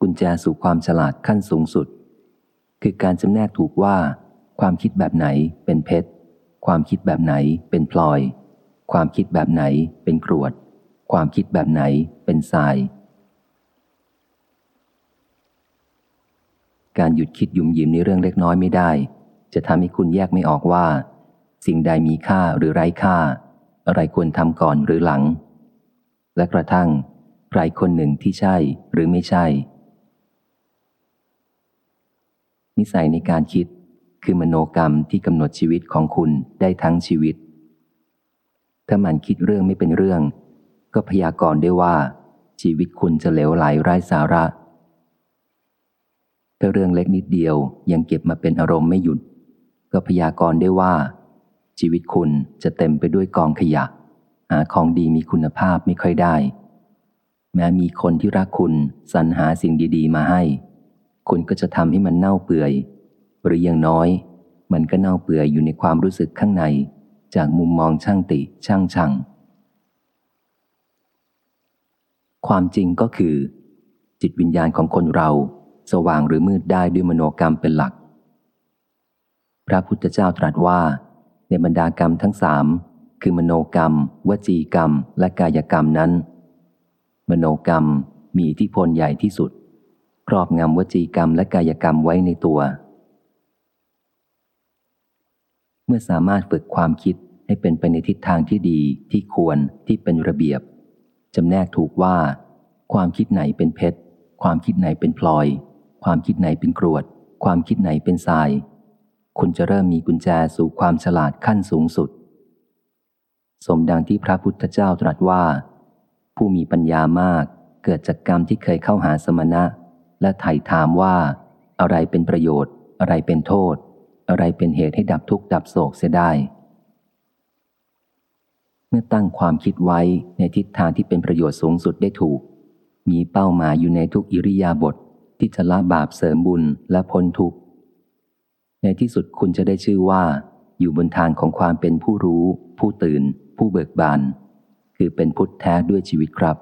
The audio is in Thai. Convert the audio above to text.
กุญแจสู่ความฉลาดขั้นสูงสุด คือการจำแนกถูกว่า ความคิดแบบไหนเป็นเพชร ความคิดแบบไหนเป็นพลอย ความคิดแบบไหนเป็นกรวด ความคิดแบบไหนเป็นทราย การหยุดคิดยุ่มยิ้มในเรื่องเล็กน้อยไม่ได้ จะทำให้คุณแยกไม่ออกว่า สิ่งใดมีค่าหรือไร้ค่า อะไรควรทำก่อนหรือหลัง และกระทั่งใครคนหนึ่งที่ใช่หรือไม่ใช่ นิสัยในการคิดคือมโนกรรมที่กำหนดชีวิตของคุณได้ทั้งชีวิต ถ้ามันคิดเรื่องไม่เป็นเรื่อง ก็พยากรณ์ได้ว่า ชีวิตคุณจะเหลวไหลไร้สาระ ถ้าเรื่องเล็กนิดเดียวยังเก็บมาเป็นอารมณ์ไม่หยุด ก็พยากรณ์ได้ว่า ชีวิตคุณจะเต็มไปด้วยกองขยะ หาของดีมีคุณภาพไม่ค่อยได้ แม้มีคนที่รักคุณสรรหาสิ่งดี ๆ มาให้ คุณก็จะทำให้มันเน่าเปื่อย หรืออย่างน้อย มันก็เน่าเปื่อยอยู่ในความรู้สึกข้างใน จากมุมมองช่างติช่างชัง ความจริงก็คือ จิตวิญญาณของคนเรา สว่างหรือมืดได้ด้วยมโนกรรมเป็นหลัก พระพุทธเจ้าตรัสว่า ในบรรดากรรมทั้งสามคือมโนกรรม วจีกรรม และกายกรรมนั้น มโนกรรมมีอิทธิพลใหญ่ที่สุด รอบงำวจีกรรมและกายกรรมไว้ในตัว เมื่อสามารถฝึกความคิดให้เป็นไปในทิศทางที่ดีที่ควรที่เป็นระเบียบจำแนกถูกว่า ความคิดไหนเป็นเพชร ความคิดไหนเป็นพลอย ความคิดไหนเป็นกรวด ความคิดไหนเป็นทราย คุณจะเริ่มมีกุญแจสู่ความฉลาดขั้นสูงสุด สมดังที่พระพุทธเจ้าตรัสว่า ผู้มีปัญญามากเกิดจากกรรมที่เคยเข้าหาสมณะ และไถ่ถามว่า อะไรเป็นประโยชน์ อะไรเป็นโทษ อะไรเป็นเหตุให้ดับทุกข์ดับโศกเสียได้ เมื่อตั้งความคิดไว้ในทิศทางที่เป็นประโยชน์สูงสุดได้ถูก มีเป้าหมายอยู่ในทุกอิริยาบถที่จะละบาปเสริมบุญและพ้นทุกข์ ในที่สุดคุณจะได้ชื่อว่า อยู่บนทางของความเป็นผู้รู้ ผู้ตื่น ผู้เบิกบาน คือเป็นพุทธแท้ด้วยชีวิตครับ